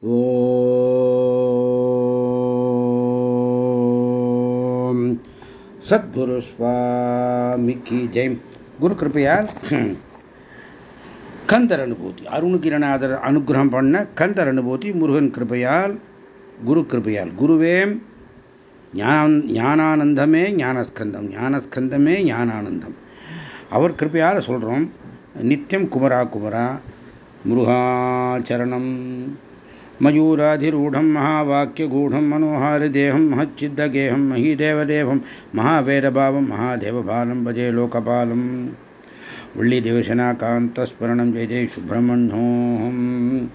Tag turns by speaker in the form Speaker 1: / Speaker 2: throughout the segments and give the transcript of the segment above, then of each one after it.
Speaker 1: ஓம். சத்குரு சுவாமிக்கு ஜெயம். குரு கிருப்பையால் கந்தர் அனுபூதி அருணகிரநாதர் அனுகிரகம் பண்ண கந்தர் அனுபூதி முருகன் கிருப்பையால் குரு கிருப்பையால். ஞான ஞானானந்தமே ஞானஸ்கந்தம் ஞானஸ்கந்தமே ஞானானந்தம். அவர் கிருப்பையால் சொல்கிறோம் நித்தியம் குமரா குமரா முருகாச்சரணம் मयूराधिरूढं महावाक्यगूढं मनोहारिदेहं महच्चिद्दगेहं महीदेवदेवं महावेदभावं महादेवबालं भजे लोकपालम् उल्लिदिवशनाकान्तस्मरणं जय जय सुब्रह्मण्योऽहम्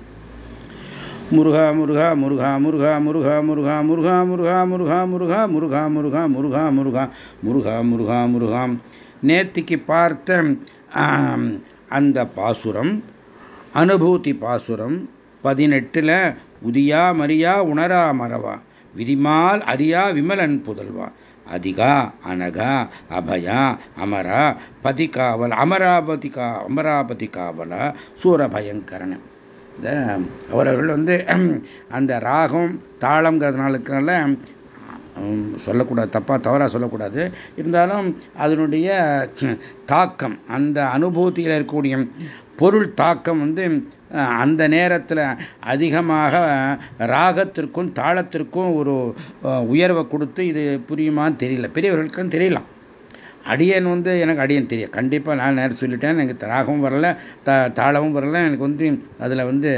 Speaker 1: முருகா முருகா முருகா முருகா முருகா முருகா முருகா முருகா முருகா முருகா முருகா முருகா முருகா முருகா முருகா முருகா முருகாம் நேத்திக்கு பார்த்த அந்த பாசுரம் அனுபூதி பாசுரம் பதினெட்டில் உதியா மரியா உணரா மறவா விதிமால் அரியா விமலன் புதல்வா அதிகா அனகா அபயா அமரா பதிகாவல் அமராபதி கா அமராபதி காவலா சூரபயங்கரன். இந்த அவர்கள் வந்து அந்த ராகம் தாளங்கிறதுனால சொல்லக்கூடாது தப்பாக தவறாக சொல்லக்கூடாது. இருந்தாலும் அதனுடைய தாக்கம் அந்த அனுபூதியில் இருக்கக்கூடிய பொருள் தாக்கம் வந்து அந்த நேரத்தில் அதிகமாக ராகத்திற்கும் தாளத்திற்கும் ஒரு உயர்வை கொடுத்து இது புரியுமான்னு தெரியல. பெரியவர்களுக்கும் தெரியலாம். அடியன் வந்து எனக்கு அடியன் தெரியும் கண்டிப்பாக நான் நேரம் சொல்லிட்டேன். எனக்கு ராகவும் வரல த தாளமும் வரல. எனக்கு வந்து அதில் வந்து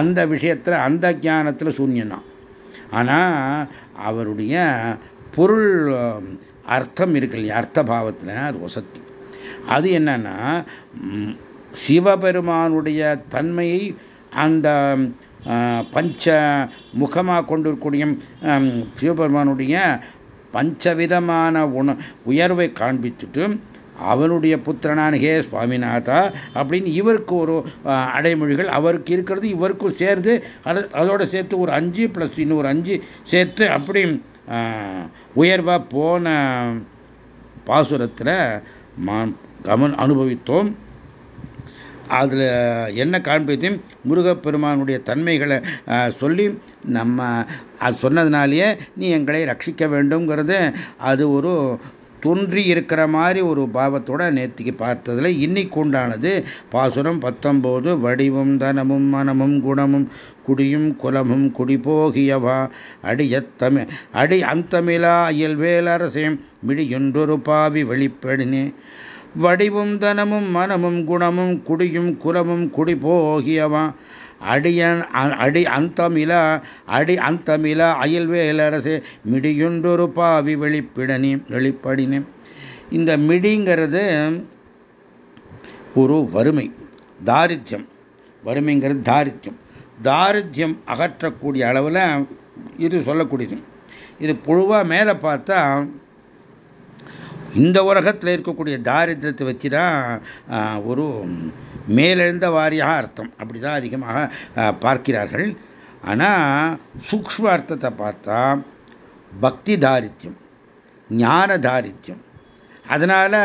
Speaker 1: அந்த விஷயத்தில் அந்த ஜானத்தில் சூன்யம்தான் ஆனால் அவருடைய பொருள் அர்த்தம் இருக்கு இல்லையா? அர்த்த பாவத்தில் அது வசத்தி அது என்னன்னா சிவபெருமானுடைய தன்மையை அந்த பஞ்ச முகமாக கொண்டிருக்கூடிய சிவபெருமானுடைய பஞ்சவிதமான உண உயர்வை காண்பித்துட்டு அவனுடைய புத்திரனான ஹே சுவாமிநாதா அப்படின்னு இவருக்கு ஒரு அடைமொழிகள் அவருக்கு இருக்கிறது இவருக்கும் சேர்ந்து அது அதோடு சேர்த்து ஒரு அஞ்சு ப்ளஸ் இன்னொரு அஞ்சு சேர்த்து அப்படி உயர்வாக போன பாசுரத்தில் கமன் அனுபவித்தோம். அதில் என்ன காண்பித்தையும் முருகப்பெருமானுடைய தன்மைகளை சொல்லி நம்ம அது சொன்னதுனாலேயே நீ எங்களை ரட்சிக்க வேண்டும்ங்கிறது அது ஒரு தோன்றி இருக்கிற மாதிரி ஒரு பாவத்தோட நேத்திக்கு பார்த்ததில் இன்னைக்கு உண்டானது பாசுரம் பத்தொம்போது வடிவும் தனமும் மனமும் குணமும் குடியும் குலமும் குடி போகியவா அடியத்தமி அடி அந்தமிழா இயல்வேலரசேம் மிடியொன்றொரு பாவி வெளிப்படினே வடிவும் தனமும் மனமும் குணமும் குடியும் குலமும் குடி போகியவா அடியன் அடி அந்தமில அடி அந்தமில அயல்வேலரசே மிடியுண்டொரு பாவி வெளிப்பிடனி வெளிப்படினே. இந்த மிடிங்கிறது ஒரு வறுமை தாரித்யம். வறுமைங்கிறது தாரித்யம். தாரித்யம் அகற்றக்கூடிய அளவில் இது சொல்லக்கூடியது. இது புழுவாக மேலே பார்த்தா இந்த உலகத்தில் இருக்கக்கூடிய தாரித்திரத்தை வச்சு தான் ஒரு மேலெழுந்த வாரியாக அர்த்தம். அப்படி தான் அதிகமாக பார்க்கிறார்கள். ஆனால் சூக்ம அர்த்தத்தை பார்த்தா பக்தி தாரித்யம் ஞான தாரித்யம். அதனால்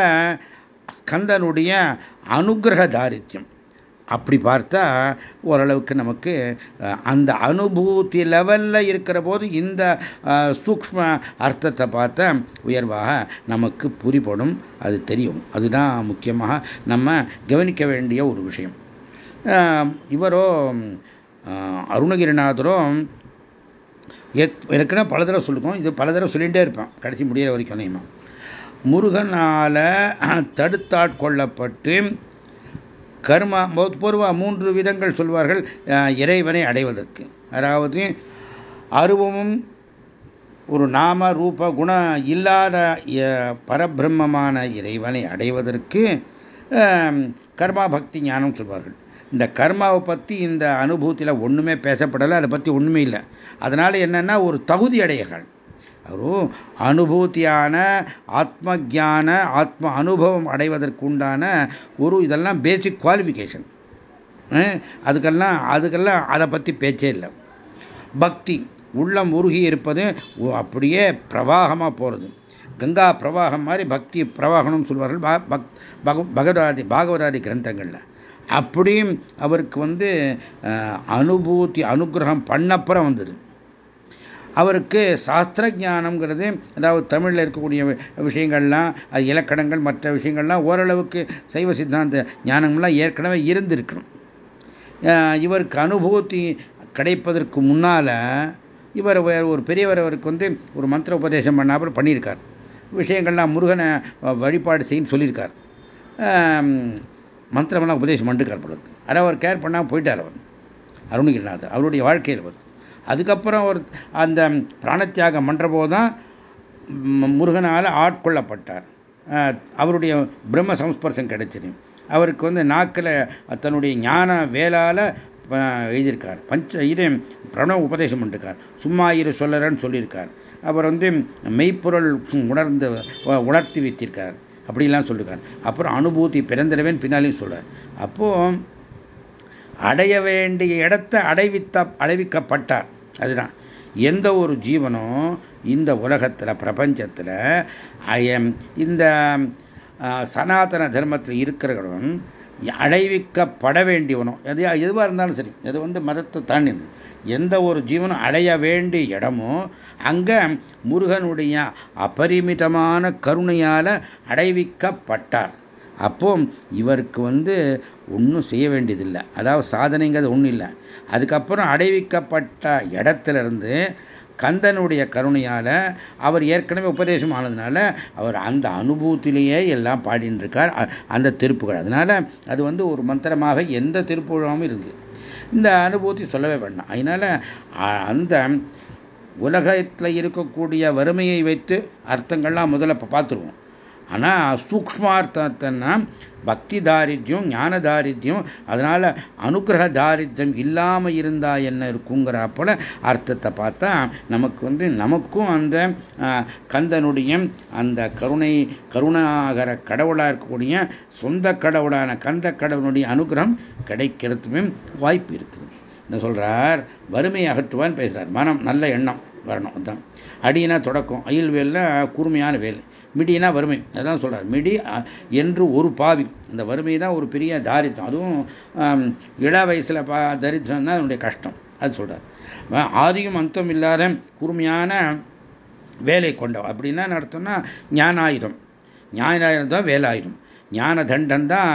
Speaker 1: ஸ்கந்தனுடைய அனுகிரக தாரித்யம். அப்படி பார்த்தா ஓரளவுக்கு நமக்கு அந்த அனுபூதி லெவலில் இருக்கிற போது இந்த சூக்ம அர்த்தத்தை பார்த்தா உயர்வாக நமக்கு புரிபடும். அது தெரியும். அதுதான் முக்கியமாக நம்ம கவனிக்க வேண்டிய ஒரு விஷயம். இவரோ அருணகிரிநாதரும் ஏற்கனவே பல தடவை சொல்லிருக்கோம். இது பல தடவை சொல்லிகிட்டே இருப்பேன். கடைசி முடிகிற வரைக்கும் நேமா முருகனால் தடுத்தாட்கொள்ளப்பட்டு கர்மா பொதுவா மூன்று விதங்கள் சொல்வார்கள் இறைவனை அடைவதற்கு. அதாவது அருவமும் ஒரு நாம ரூப குண இல்லாத பரபிரம்மமான இறைவனை அடைவதற்கு கர்மா பக்தி ஞானம் சொல்வார்கள். இந்த கர்மாவை பற்றி இந்த அனுபவத்தில் ஒன்றுமே பேசப்படலை அதை பற்றி ஒன்றுமே இல்லை. அதனால் என்னென்னா ஒரு தகுதி அடையகள் ஒரு அனுபூத்தியான ஆத்ம ஜான ஆத்ம அனுபவம் அடைவதற்குண்டான ஒரு இதெல்லாம் பேசிக் குவாலிஃபிகேஷன் அதுக்கெல்லாம் அதுக்கெல்லாம் அதை பற்றி பேச்சே இல்லை. பக்தி உள்ளம் உருகி இருப்பது அப்படியே பிரவாகமாக போகிறது கங்கா பிரவாகம் மாதிரி பக்தி பிரவாகம்னு சொல்வார்கள் பகவதாதி பாகவதாதி கிரந்தங்களில். அப்படியும் அவருக்கு வந்து அனுபூத்தி அனுகிரகம் பண்ணப்புறம் வந்தது. அவருக்கு சாஸ்திர ஜானம்ங்கிறது அதாவது தமிழில் இருக்கக்கூடிய விஷயங்கள்லாம் அது இலக்கணங்கள் மற்ற விஷயங்கள்லாம் ஓரளவுக்கு சைவ சித்தாந்த ஞானம்லாம் ஏற்கனவே இருந்திருக்கணும். இவருக்கு அனுபூத்தி கிடைப்பதற்கு முன்னால் இவர் ஒரு பெரியவர் அவருக்கு வந்து ஒரு மந்திர உபதேசம் பண்ணாமல் பண்ணியிருக்கார். விஷயங்கள்லாம் முருகனை வழிபாடு செய்யும் சொல்லியிருக்கார். மந்திரமெல்லாம் உபதேசம் பண்ணிருக்கார் பொழுது அதை அவர் கேர் பண்ணாமல் போயிட்டார் அவர். அருணகிரிநாதர் அவருடைய வாழ்க்கையில் வந்து அதுக்கப்புறம் ஒரு அந்த பிராணத்தியாகம் பண்ணுறபோது தான் முருகனால் ஆட்கொள்ளப்பட்டார். அவருடைய பிரம்ம சம்ஸ்பர்சம் கிடைச்சது. அவருக்கு வந்து நாக்கில் தன்னுடைய ஞான வேலால் எழுதியிருக்கார். பஞ்ச இது பிரணவ உபதேசம் பண்ணிருக்கார். சும்மா இரு சொல்லறன்னு சொல்லியிருக்கார். அவர் வந்து மெய்ப்பொருள் உணர்ந்து உணர்த்தி வைத்திருக்கார். அப்படிலாம் சொல்லியிருக்கார் அப்புறம் அனுபூதி பிறந்திரவேன் பின்னாலையும் சொல்கிறார் அப்போது அடைய வேண்டிய இடத்தை அடைவித்த அடைவிக்கப்பட்டார். அதுதான். எந்த ஒரு ஜீவனும் இந்த உலகத்தில் பிரபஞ்சத்தில் இந்த சனாதன தர்மத்தில் இருக்கிறவன் அடைவிக்கப்பட வேண்டியவனும் எது எதுவாக இருந்தாலும் சரி அது வந்து மதத்தை தாண்டினது. எந்த ஒரு ஜீவனும் அடைய வேண்டிய இடமோ அங்கே முருகனுடைய அபரிமிதமான கருணையால் அடைவிக்கப்பட்டார். அப்போ இவருக்கு வந்து ஒன்றும் செய்ய வேண்டியதில்லை. அதாவது சாதனைங்கிறது ஒன்றும் இல்லை. அதுக்கப்புறம் அடைவிக்கப்பட்ட இடத்துலேருந்து கந்தனுடைய கருணையால் அவர் ஏற்கனவே உபதேசம் ஆனதுனால அவர் அந்த அனுபவத்திலேயே எல்லாம் பாடின்னு இருக்கார். அந்த திருப்புகள். அதனால் அது வந்து ஒரு மந்திரமாக எந்த திருப்புழாவும் இருக்குது இந்த அனுபூதி சொல்லவே வேண்டாம். அதனால் அந்த உலகத்தில் இருக்கக்கூடிய வறுமையை வைத்து அர்த்தங்கள்லாம் முதல்ல இப்போ பார்த்துருவோம். ஆனால் சூக்மார்த்தத்தைன்னா பக்தி தாரித்யம் ஞான தாரித்யம் அதனால் அனுகிரக தாரித்யம் இல்லாமல் இருந்தால் என்ன இருக்குங்கிற போல அர்த்தத்தை பார்த்தா நமக்கு வந்து நமக்கும் அந்த கந்தனுடைய அந்த கருணை கருணாகர கடவுளாக இருக்கக்கூடிய சொந்த கடவுளான கந்த கடவுளுடைய அனுகிரகம் கிடைக்கிறதுமே வாய்ப்பு இருக்குது. என்ன சொல்கிறார் வறுமை அகற்றுவான்னு பேசுகிறார் மனம் நல்ல எண்ணம் வரணும் அதுதான் அடினா தொடக்கம். அயில் வேலில் கூர்மையான வேல். மிடினா வறுமை அதான் சொல்கிறார் மிடி என்று ஒரு பாவி. இந்த வறுமை தான் ஒரு பெரிய தாரித்தம் அதுவும் இள வயசில் பா தரித்திரம் தான் அதனுடைய கஷ்டம். அது சொல்கிறார் ஆதியும் அந்தம் இல்லாத கூர்மையான வேலை கொண்ட அப்படின்னா நடத்தோம்னா ஞானாயுதம். ஞானாயுதம் தான் வேலாயுதம். ஞான தண்டம் தான்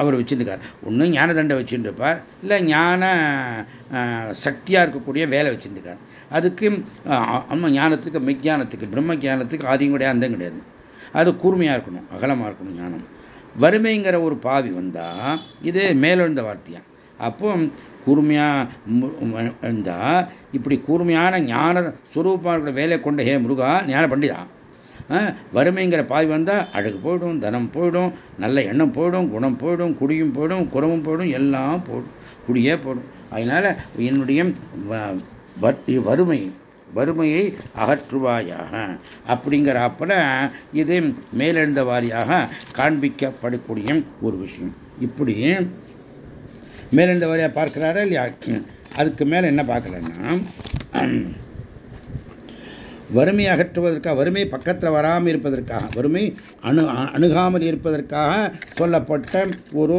Speaker 1: அவர் வச்சுருக்கார். ஒன்றும் ஞான தண்டை வச்சுருப்பார் இல்லை ஞான சக்தியாக இருக்கக்கூடிய வேலை வச்சுருக்கார் அதுக்கு அம்ம ஞானத்துக்கு மெய்ஞானத்துக்கு பிரம்ம ஜானத்துக்கு ஆதியும் கிடையாது அந்தம் கிடையாது. அது கூர்மையாக இருக்கணும் அகலமாக இருக்கணும் ஞானம். வறுமைங்கிற ஒரு பாவி வந்தால் இது மேலெழுந்த வார்த்தையா? அப்போ கூர்மையாக இருந்தால் இப்படி கூர்மையான ஞான ஸ்ரூப்பமாக இருக்கிற வேலையை கொண்ட ஹே முருகா ஞான பண்டிதா. வறுமைங்கிற பாய் வந்தால் அழகு போயிடும் தனம் போயிடும் நல்ல எண்ணம் போயிடும் குணம் போயிடும் குடியும் போயிடும் குறவும் போயிடும் எல்லாம் போடும் குடியே போடும் அதனால் என்னுடைய வறுமை வறுமையை அகற்றுவாயாக. அப்படிங்கிறாப்புல இது மேலெழுந்த வாரியாக காண்பிக்கப்படக்கூடிய ஒரு விஷயம். இப்படி மேலெழுந்த வாரியாக பார்க்கிறாரா இல்லையா? அதுக்கு மேலே என்ன பார்க்கலன்னா வறுமை அகற்றுவதற்காக வறுமை பக்கத்தில் வராமல் இருப்பதற்காக வறுமை அணு அணுகாமல் இருப்பதற்காக சொல்லப்பட்ட ஒரு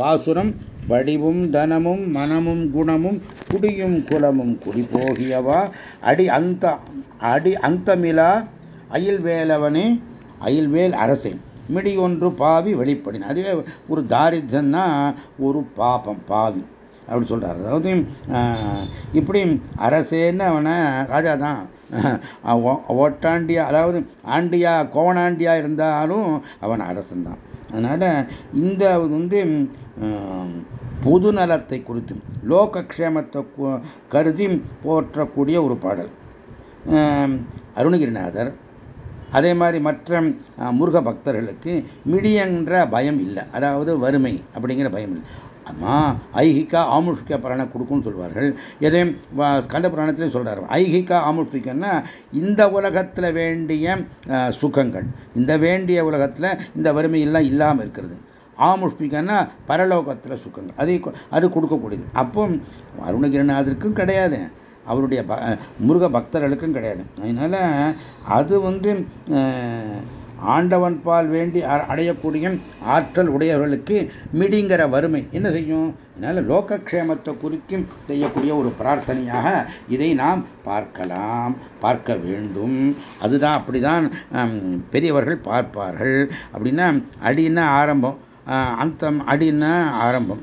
Speaker 1: பாசுரம் வடிவும் தனமும் மனமும் குணமும் குடியும் குலமும் குடி போகியவா அடி அந்த அடி அந்தமிலா அயில்வேலவனே அயில்வேல் அரசே மிடி ஒன்று பாவி வெளிப்படின. அதுவே ஒரு தாரித்யன்னா ஒரு பாபம் பாவி. அப்படி சொல்கிறார் அதாவது இப்படி அரசேன்னு அவனை ராஜா தான். ஓட்டாண்டியா அதாவது ஆண்டியா கோவனாண்டியா இருந்தாலும் அவன் அரசன் தான். அதனால் இந்த வந்து பொது நலத்தை குறித்து லோகக்ஷேமத்தை கருதி போற்றக்கூடிய ஒரு பாடல். அருணகிரிநாதர் அதே மாதிரி மற்ற முருக பக்தர்களுக்கு மிடியன்ற பயம் இல்லை. அதாவது வறுமை அப்படிங்கிற பயம் இல்லை. அம்மா ஐகிகா ஆமுஷ்க பலனை கொடுக்கும்னு சொல்வார்கள். எதையும் கண்ட புராணத்திலையும் சொல்கிறார் ஐகிகா ஆமுஷ்கன்னா இந்த உலகத்தில் வேண்டிய சுகங்கள் இந்த வேண்டிய உலகத்தில் இந்த வறுமையெல்லாம் இல்லாமல் இருக்கிறது. ஆமுஷ்மிகன்னா பரலோகத்தில் சுக்கங்கள் அதை அது கொடுக்கக்கூடியது. அப்போ அருணகிரிநாதருக்கும் கிடையாது. அவருடைய முருக பக்தர்களுக்கும் கிடையாது. அதனால் அது வந்து ஆண்டவன் பால் வேண்டி அடையக்கூடிய ஆற்றல் உடையவர்களுக்கு மிடிங்கிற வறுமை. என்ன செய்யும்? அதனால லோகக்ஷேமத்தை குறிக்கும் செய்யக்கூடிய ஒரு பிரார்த்தனையாக இதை நாம் பார்க்கலாம். பார்க்க வேண்டும். அதுதான் அப்படிதான் பெரியவர்கள் பார்ப்பார்கள். அப்படின்னா அடின்னா ஆரம்பம். அந்தம் அடின்னா ஆரம்பம்.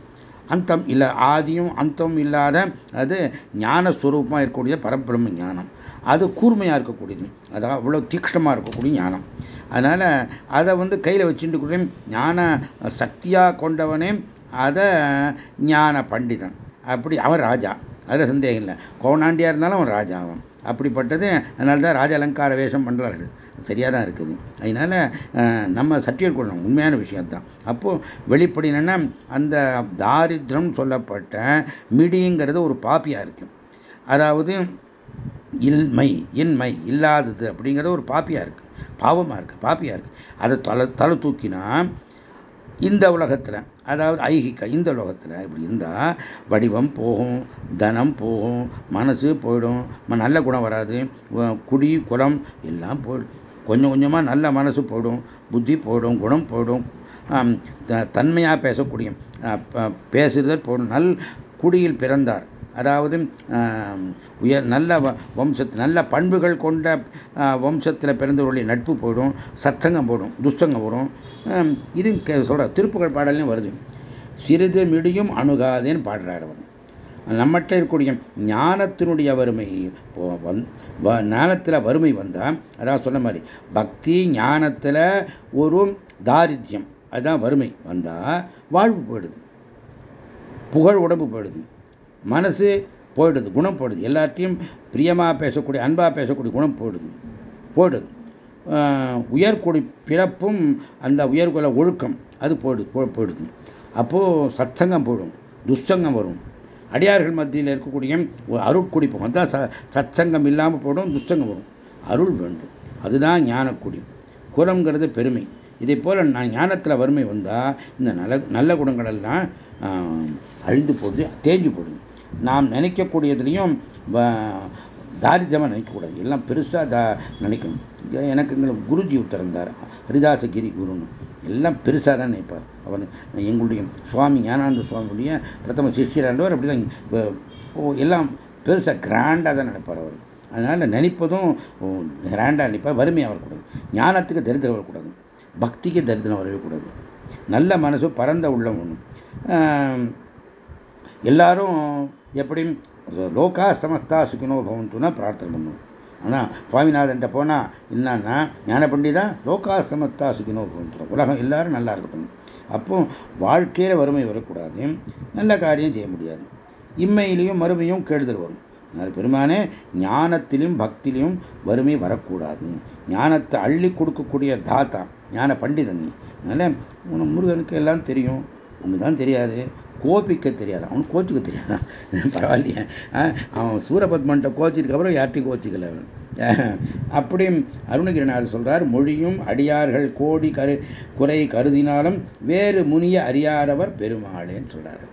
Speaker 1: அந்தம் இல்லை ஆதியும் அந்தமும் இல்லாத அது ஞானஸ்வரூபமாக இருக்கக்கூடிய பரபிரம்ம ஞானம். அது கூர்மையாக இருக்கக்கூடியது. அதாவது அவ்வளோ தீக்ஷ்ணமாக இருக்கக்கூடிய ஞானம். அதனால் அதை வந்து கையில் வச்சுட்டு கூட ஞான சக்தியாக கொண்டவனே அதை ஞான பண்டிதன். அப்படி அவன் ராஜா. அதில் சந்தேகம் இல்லை. கோணாண்டியாக இருந்தாலும் அவன் ராஜா அவன் அப்படிப்பட்டது அதனால தான் ராஜ அலங்கார வேஷம் பண்ணுறார்கள் சரியாக தான் இருக்குது. அதனால் நம்ம சர்டிஃபிகேட் கொடுக்கணும் உண்மையான விஷயம்தான். அப்போது வெளிப்படையினா அந்த தாரித்திரம் சொல்லப்பட்ட மிடிங்கிறது ஒரு பாப்பியாக இருக்கு. அதாவது இல்மை இன்மை இல்லாதது அப்படிங்கிறது ஒரு பாப்பியாக இருக்குது பாவமாக இருக்குது பாப்பியாக இருக்குது அதை தலை தலை தூக்கினா இந்த உலகத்தில் அதாவது ஐகிக்க இந்த உலகத்தில் இப்படி இருந்தால் வடிவம் போகும் தனம் போகும் மனசு போயிடும் நல்ல குணம் வராது குடி குலம் எல்லாம் போயிடும். கொஞ்சம் கொஞ்சமாக நல்ல மனசு போடும் புத்தி போடும் குணம் போடும் தன்மையாக பேசக்கூடிய பேசுதல் போடும் நல் குடியில் பிறந்தார். அதாவது உயர் நல்ல வம்சத்து நல்ல பண்புகள் கொண்ட வம்சத்தில் பிறந்தவர்களுடைய நட்பு போயிடும் சத்தங்கம் போடும் துஷ்டங்கம் வரும். இது சொல்கிற திருப்புகள் பாடலையும் வருது. சிறிது மிடியும் அணுகாதேன்னு பாடுறார் அவர். நம்மகிட்ட இருக்கக்கூடிய ஞானத்தினுடைய வறுமை ஞானத்தில் வறுமை வந்தால் அதான் சொன்ன மாதிரி பக்தி ஞானத்தில் ஒரு தாரித்யம் அதுதான் வறுமை. வந்தால் வாழ்வு போயிடுது. புகழ் உடம்பு போயிடுது. மனசு போயிடுது குணம் போயிடுது. எல்லாத்தையும் பிரியமாக பேசக்கூடிய அன்பாக பேசக்கூடிய குணம் போயிடுது. போயிடுது. உயர்குடி பிறப்பும் அந்த உயர்குல ஒழுக்கம் அது போயிடுது போயிடுது. அப்போது சத்சங்கம் போயிடும் துஷ்சங்கம் வரும். அடியார்கள் மத்தியில் இருக்கக்கூடிய அருட்குடி போகும். ச சத்சங்கம் இல்லாமல் போடும் துச்சங்கம் வரும் அருள் வேண்டும். அதுதான் ஞானக்குடி. குலங்கிறது பெருமை. இதே போல் நான் ஞானத்தில் வறுமை வந்தால் இந்த நல்ல நல்ல குணங்கள் எல்லாம் அழிந்து போடுது தேஞ்சு போடுது நாம் நினைக்கக்கூடியதுலேயும் தாரித்தியமாக நினைக்கக்கூடாது. எல்லாம் பெருசாக தா நினைக்கணும். எனக்கு எங்களுக்கு குருஜி உத்தரந்தார் ஹரிதாசகிரி குருன்னு. எல்லாம் பெருசாக தான் நினைப்பார். அவர் எங்களுடைய சுவாமி ஞானானந்த சுவாமியுடைய பிரதம சிஷியராண்டவர் அப்படி தான் எல்லாம் பெருசாக கிராண்டாக தான் நினைப்பார் அவர். அதனால் நினைப்பதும் கிராண்டாக நினைப்பார். வறுமையாக வரக்கூடாது. ஞானத்துக்கு தரித்திரம் வரக்கூடாது. பக்திக்கு தரித்திரம் வரவே கூடாது. நல்ல மனசும் பரந்த உள்ளம் ஒன்று எல்லாரும் எப்படியும் லோக்கா சமஸ்தா சுகினோ பவந்துன்னா பிரார்த்தனை பண்ணுவோம். ஆனால் சுவாமிநாதன்ட்ட போனால் என்னன்னா ஞான பண்டிதா லோகா சமஸ்தா சுகினோ பவந்துடும் உலகம் எல்லாரும் நல்லா இருக்கட்டும் அப்போ வாழ்க்கையில் வறுமை வரக்கூடாது. நல்ல காரியம் செய்ய முடியாது. இம்மையிலையும் மறுமையும் கெடுதல் வரும். அதனால் பெருமானே ஞானத்திலும் பக்திலையும் வறுமை வரக்கூடாது. ஞானத்தை அள்ளி கொடுக்கக்கூடிய தாத்தா ஞான பண்டிதன் அதனால் முருகனுக்கு எல்லாம் தெரியும். ஒன்றுதான் தெரியாது. கோபிக்க தெரியாது. அவனுக்கு கோச்சுக்க தெரியாது. பரவாயில்லையே. அவன் சூரபத்மன்ட்ட கோச்சிதுக்கப்புறம் யார்ட்டையும் கோச்சிக்கல அவன். அப்படி அருணகிரிநாதர் சொல்றார் மொழியும் அடியார்கள் கோடி கரு குறை கருதினாலும் வேறு முனிய அறியாதவர் பெருமாளேன்னு சொல்றாரு.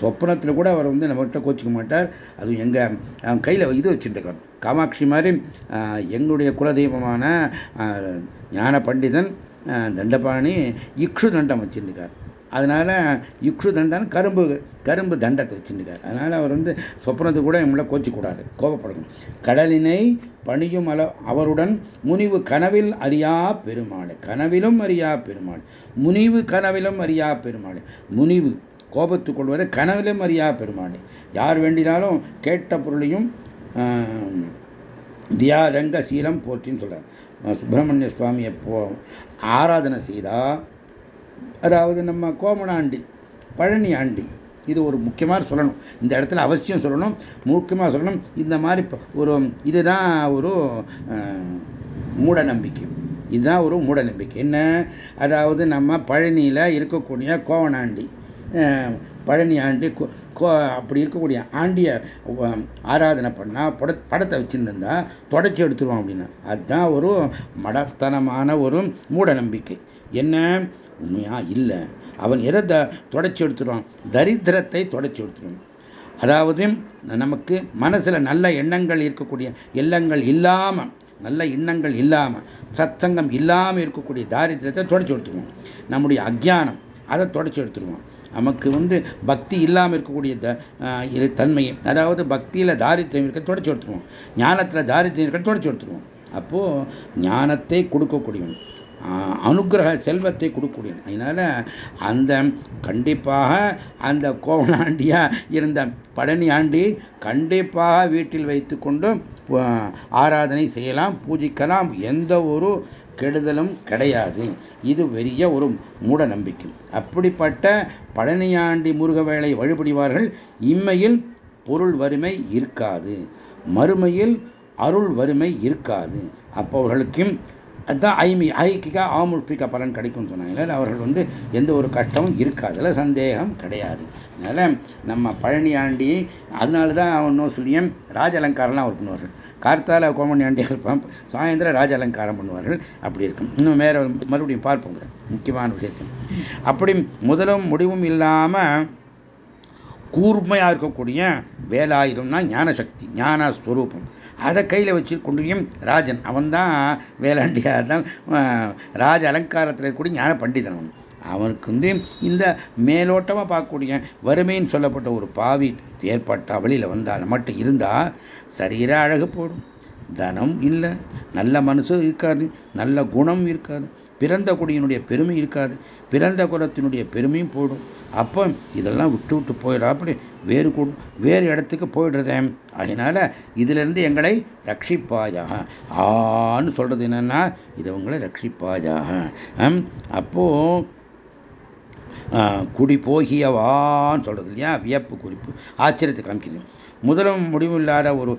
Speaker 1: சொப்பனத்தில் கூட அவர் வந்து நம்மகிட்ட கோச்சிக்க மாட்டார். அது எங்கள் கையில் இது வச்சுருக்கார் காமாட்சி மாதிரி எங்களுடைய குலதெய்வமான ஞான பண்டிதன் தண்டபாணி இக்ஷு தண்டம் வச்சிருந்துக்கார். அதனால இக்ஷு தண்டன் கரும்பு கரும்பு தண்டத்தை வச்சிருக்கார் அதனால அவர் வந்து சொப்னத்து கூட இவங்கள கோச்சிக்கூடாது கோபப்படணும். கடலினை பணியும் அல அவருடன் முனிவு கனவில் அறியா பெருமாள் கனவிலும் அறியா பெருமாள் முனிவு கனவிலும் அறியா பெருமாள் முனிவு கோபத்துக் கொள்வது கனவிலும் அறியா பெருமாள். யார் வேண்டினாலும் கேட்ட பொருளையும் தியாரங்க சீலம் போற்றின்னு சொல்கிறார் சுப்பிரமணிய சுவாமியை போ ஆராதனை செய்தால் அதாவது நம்ம கோமணாண்டி பழனி ஆண்டி இது ஒரு முக்கியமாக சொல்லணும். இந்த இடத்துல அவசியம் சொல்லணும் முக்கியமாக சொல்லணும். இந்த மாதிரி ஒரு இதுதான் ஒரு மூட நம்பிக்கை இதுதான் ஒரு மூட நம்பிக்கை என்ன? அதாவது நம்ம பழனியில் இருக்கக்கூடிய கோவனாண்டி பழனி ஆண்டி அப்படி இருக்கக்கூடிய ஆண்டிய ஆராதனை பண்ணால் பட படத்தை வச்சுருந்தா தொடச்சி எடுத்துருவோம் அப்படின்னா. அதுதான் ஒரு மடத்தனமான ஒரு மூட நம்பிக்கை என்ன? உண்மையா? இல்லை. அவன் எதை த தொடச்சி எடுத்துருவான்? தரித்திரத்தை தொடச்சி எடுத்துருவான். அதாவது நமக்கு மனசில் நல்ல எண்ணங்கள் இருக்கக்கூடிய எண்ணங்கள் இல்லாமல் நல்ல எண்ணங்கள் இல்லாமல் சத்தங்கம் இல்லாமல் இருக்கக்கூடிய தாரித்திரத்தை தொடச்சி எடுத்துருவோம் நம்முடைய அஜ்ஞானம் அதை தொடச்சி எடுத்துருவோம் நமக்கு வந்து பக்தி இல்லாமல் இருக்கக்கூடிய இரு தன்மையை அதாவது பக்தியில் தாரித்யம் இருக்க தொடச்சி எடுத்துருவோம். ஞானத்தில் தாரித்திரம் இருக்க தொடச்சி எடுத்துருவோம். அப்போது ஞானத்தை கொடுக்கக்கூடியவன் அனுகிரக செல்வத்தை கொடுக்கக்கூடியவன். அதனால் அந்த கண்டிப்பாக அந்த கோவனாண்டியா இருந்த பழனி ஆண்டி கண்டிப்பாக வீட்டில் வைத்து கொண்டு ஆராதனை செய்யலாம் பூஜிக்கலாம் எந்த ஒரு கெடுதலும் கிடையாது. இது பெரிய ஒரு மூட நம்பிக்கை அப்படிப்பட்ட பழனியாண்டி முருகவேளை வழிபடுவார்கள் இம்மையில் பொருள் வறுமை இருக்காது. மறுமையில் அருள் வறுமை இருக்காது. அப்போ அவர்களுக்கும் அதுதான் ஐமி ஐக்கிகா ஆமுழ்பிக்க பலன் கிடைக்கும்னு சொன்னாங்க அவர்கள் வந்து எந்த ஒரு கஷ்டமும் இருக்காது அதில் சந்தேகம் கிடையாது. அதனால் நம்ம பழனியாண்டி அதனால தான் இன்னும் சொல்லியும் ராஜ அலங்காரம்லாம் அவர் பண்ணுவார்கள். கார்த்தால கோமணி ஆண்டியாக இருப்பான் சாயந்தரம் ராஜ அலங்காரம் பண்ணுவார்கள். அப்படி இருக்கும். இன்னும் வேற மறுபடியும் பார்ப்போங்க முக்கியமான விஷயத்தை. அப்படி முதலும் முடிவும் இல்லாமல் கூர்மையாக இருக்கக்கூடிய வேலாயுதம்னா ஞானசக்தி ஞான ஸ்வரூபம் அதை கையில் வச்சு கொண்டியும் ராஜன். அவன் தான் வேளாண்டியாக தான் ராஜ அலங்காரத்தில் கூட ஞான பண்டிதன் அவன். அவனுக்கு வந்து இந்த மேலோட்டமாக பார்க்கக்கூடிய வறுமைன்னு சொல்லப்பட்ட ஒரு பாவி ஏற்பட்ட வழியில் வந்தால் மட்டும் இருந்தால் சரீர அழகு போடும். தனம் இல்லை நல்ல மனசு இருக்காது நல்ல குணம் இருக்காது. பிறந்த குடியினுடைய பெருமை இருக்காது. பிறந்த குலத்தினுடைய பெருமையும் போடும் அப்போ இதெல்லாம் விட்டு விட்டு போயிடாப்படி வேறு வேறு வேறு இடத்துக்கு போயிடுறதே. அதனால இதிலிருந்து எங்களை ரட்சிப்பாயாக. ஆன்னு சொல்றது என்னன்னா இது உங்களை ரட்சிப்பாயாக. அப்போ குடி போகியவான்னு சொல்றது இல்லையா? வியப்பு குறிப்பு. ஆச்சரியத்தை காமிக்கிறது முதலும் முடிவில்லாத ஒரு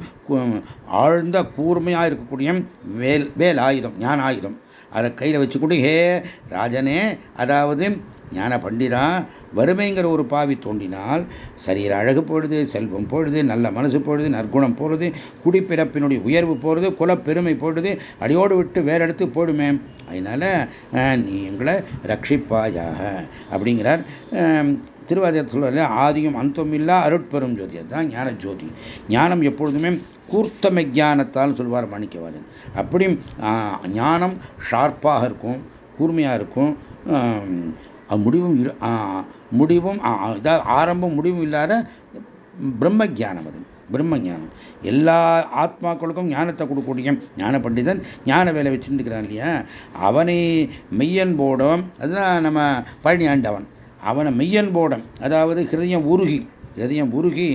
Speaker 1: ஆழ்ந்த கூர்மையாக இருக்கக்கூடிய வேல் வேல் ஆயுதம் ஞான ஆயுதம் அதை கையில் வச்சுக்கிட்டு ஹே ராஜனே அதாவது ஞான பண்டிதா வறுமைங்கிற ஒரு பாவி தோண்டினால் சரீர அழகு போடுது செல்வம் போடுது நல்ல மனசு போடுது நற்குணம் போடுது குடிப்பிறப்பினுடைய உயர்வு போடுது குலப்பெருமை போடுது அடியோடு விட்டு வேற இடத்துக்கு போடுமே. அதனால நீ எங்களை ரட்சிப்பாயாக. அப்படிங்கிறார். திருவாதிர ஆதியும் அந்தம் இல்லா அருட்பெரும் ஜோதி. அதுதான் ஞான ஜோதி. ஞானம் எப்பொழுதுமே கூர்த்தமை ஞானத்தால் சொல்வார் மாணிக்கவாதன் அப்படி ஞானம் ஷார்ப்பாக இருக்கும் கூர்மையாக இருக்கும். முடிவும் முடிவும் ஆரம்பம் முடிவும் இல்லாத பிரம்ம ஜானம் அது. பிரம்ம ஞானம். எல்லா ஆத்மாக்களுக்கும் ஞானத்தை கொடுக்கக்கூடிய ஞான பண்டிதன் ஞான வேலை வச்சுருக்கிறான் இல்லையா? அவனை மெய்யன் போடம். அதுதான் நம்ம பழனி ஆண்டவன். அவனை மெய்யன் போடம். அதாவது ஹிருதயம் உருகி. இதயம் உருகி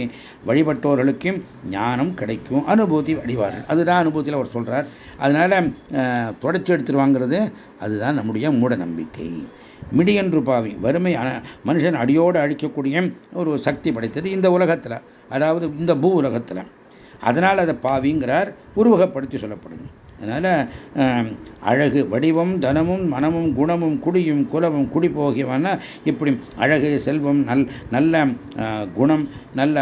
Speaker 1: வழிபட்டோர்களுக்கும் ஞானம் கிடைக்கும். அனுபூதி அடிவார்கள் அதுதான் அனுபூதியில் அவர் சொல்கிறார் அதனால் தொடச்சி எடுத்துருவாங்கிறது அதுதான் நம்முடைய மூட நம்பிக்கை. மிடியன்று பாவி வறுமை மனுஷன் அடியோடு அழிக்கக்கூடிய ஒரு சக்தி படைத்தது இந்த உலகத்தில். அதாவது இந்த பூ உலகத்தில். அதனால் அதை பாவிங்கிறார் உருவகப்படுத்தி சொல்லப்படுது. அதனால் அழகு வடிவம் தனமும் மனமும் குணமும் குடியும் குலமும் குடி போகியவன இப்படி அழகு செல்வம் நல் நல்ல குணம் நல்ல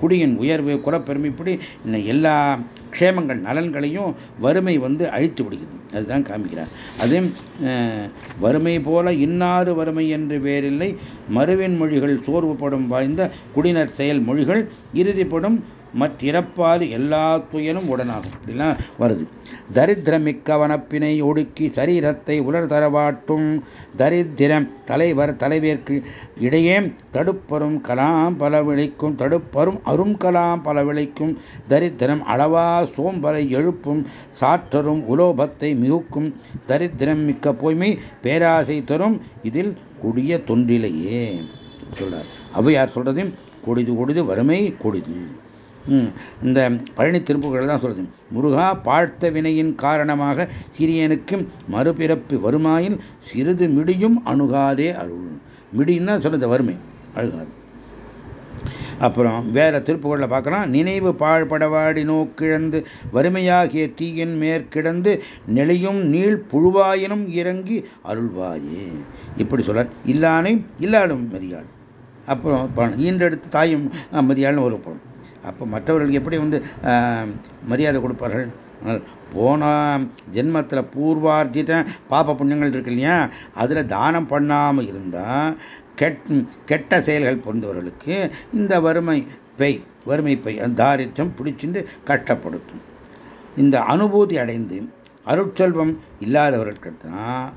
Speaker 1: குடியின் உயர்வு குலப்பெருமை இப்படி எல்லா க்ஷேமங்கள் நலன்களையும் வறுமை வந்து அழித்து விடுகிறது. அதுதான் காமிக்கிறார். அது வறுமை போல இன்னாறு வறுமை என்று வேறில்லை. மறுவின் மொழிகள் சோர்வுபடும் வாய்ந்த குடிநர் செயல் மொழிகள் இறுதிப்படும் மற்றிறப்பாறு எல்லா துயரும் உடனாகும். அப்படிலாம் வருது. தரித்திரமிக்கவனப்பினை ஒடுக்கி சரீரத்தை உலர் தரவாட்டும் தரித்திரம் தலைவர் தலைவேற்கு இடையே தடுப்பரும் கலாம் பல விளைக்கும் தடுப்பரும் அரும் கலாம் பல விளைக்கும் தரித்திரம் அளவா சோம்பலை எழுப்பும் சாற்றரும் உலோபத்தை மிகுக்கும் தரித்திரம் மிக்க பொய்மை பேராசை தரும் இதில் கொடிய தொண்டிலேயே. சொல்றார். அவையார் சொல்றதையும் கொடிது கொடிது வறுமை கொடிது. இந்த பழனி திருப்புகள் தான் சொல்றது. முருகா பார்த்த வினையின் காரணமாக சிறியனுக்கு மறுபிறப்பு வருமாயில் சிறிது மிடியும் அணுகாதே அருள். மிடின்னா சொல்லுது வறுமை. அழுகாது. அப்புறம் வேற திருப்புகளில் பார்க்கலாம். நினைவு பாழ்படவாடி நோக்கிழந்து வறுமையாகிய தீயின் மேற்கிடந்து நெளியும் நீள் புழுவாயினும் இறங்கி அருள்வாயே. இப்படி சொல்ல இல்லானை இல்லாடும் மதியாள். அப்புறம் ஈன்றெடுத்து தாயும் மதியாள்னு ஒரு படம் அப்போ மற்றவர்களுக்கு எப்படி வந்து மரியாதை கொடுப்பார்கள்? போன ஜென்மத்தில் பூர்வார்ஜித பாப புண்ணியங்கள் இருக்கு இல்லையா? அதில் தானம் பண்ணாமல் இருந்தால் கெட் கெட்ட செயல்கள் பொருந்தவர்களுக்கு இந்த வறுமை பெய் வறுமை பெய் தாரித்தியம் பிடிச்சிட்டு கஷ்டப்படுத்தும். இந்த அனுபூதி அடைந்து அருட்செல்வம் இல்லாதவர்களுக்கு தான்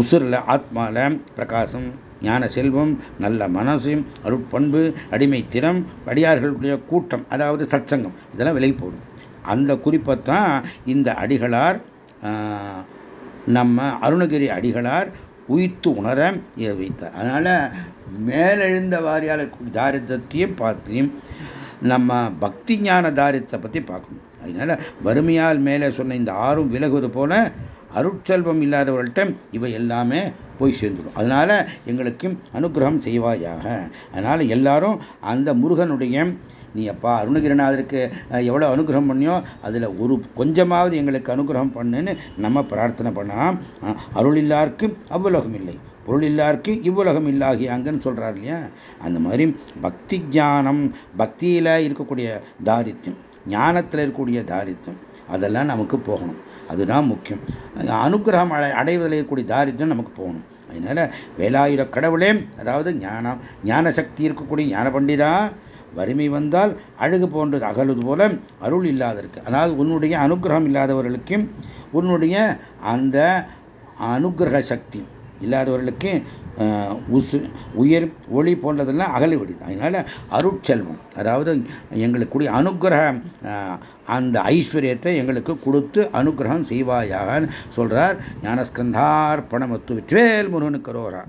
Speaker 1: உசுரில் ஆத்மாவில் பிரகாசம் ஞான செல்வம் நல்ல மனசு அருட்பண்பு அடிமை திறம் அடியார்களுடைய கூட்டம் அதாவது சச்சங்கம் இதெல்லாம் விலை போடும். அந்த குறிப்பைத்தான் இந்த அடிகளார் நம்ம அருணகிரி அடிகளார் உயித்து உணர வைத்தார். அதனால் மேலெழுந்த வாரியால் தாரித்திரத்தையும் பார்த்து நம்ம பக்தி ஞான தாரித்தை பற்றி பார்க்கணும். அதனால வறுமையால் மேலே சொன்ன இந்த ஆறும் விலகுவது போல அருட்செல்வம் இல்லாதவர்கள்ட்ட இவை எல்லாமே போய் சேர்ந்துடும். அதனால எங்களுக்கு அனுகிரகம் செய்வாயாக. அதனால எல்லாரும் அந்த முருகனுடைய நீ அப்பா அருணகிரிநாதருக்கு எவ்வளோ அனுகிரகம் பண்ணியோ அதில் ஒரு கொஞ்சமாவது எங்களுக்கு அனுகிரகம் பண்ணுன்னு நம்ம பிரார்த்தனை பண்ணலாம். அருள் இல்லாருக்கு அவ்வுலகம் இல்லை. பொருள் இல்லாருக்கு இவ்வுலகம் இல்லாகியாங்கன்னு சொல்கிறார் இல்லையா? அந்த மாதிரி பக்தி ஞானம் பக்தியில் இருக்கக்கூடிய தாரித்யம் ஞானத்தில் இருக்கக்கூடிய தாரித்யம் அதெல்லாம் நமக்கு போகணும். அதுதான் முக்கியம். அனுகிரகம் அடை அடைவதில் இருக்கக்கூடிய தாரித்யம் நமக்கு போகணும். அதனால வேலாயுத கடவுளே அதாவது ஞானம் ஞான சக்தி இருக்கக்கூடிய ஞான பண்டிதா வறுமை வந்தால் அழகு போன்றது அகலுது போல அருள் இல்லாதருக்கு அதாவது உன்னுடைய அனுகிரகம் இல்லாதவர்களுக்கும் உன்னுடைய அந்த அனுகிரக சக்தி இல்லாதவர்களுக்கு உசு உயிர் ஒளி போன்றதெல்லாம் அகலை தான். அதனால அருட்செல்வம் அதாவது எங்களுக்கு கூடிய அனுகிரகம் அந்த ஐஸ்வர்யத்தை எங்களுக்கு கொடுத்து அனுகிரகம் செய்வாயாக சொல்றார் ஞானஸ்கந்தார் பணமத்து வெற்றிவேல் முருகனுக்கு ரோரா